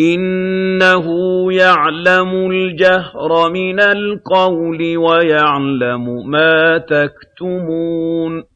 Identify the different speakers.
Speaker 1: إِنَّهُ يَعْلَمُ الْجَهْرَ مِنَ الْقَوْلِ وَيَعْلَمُ مَا تَكْتُمُونَ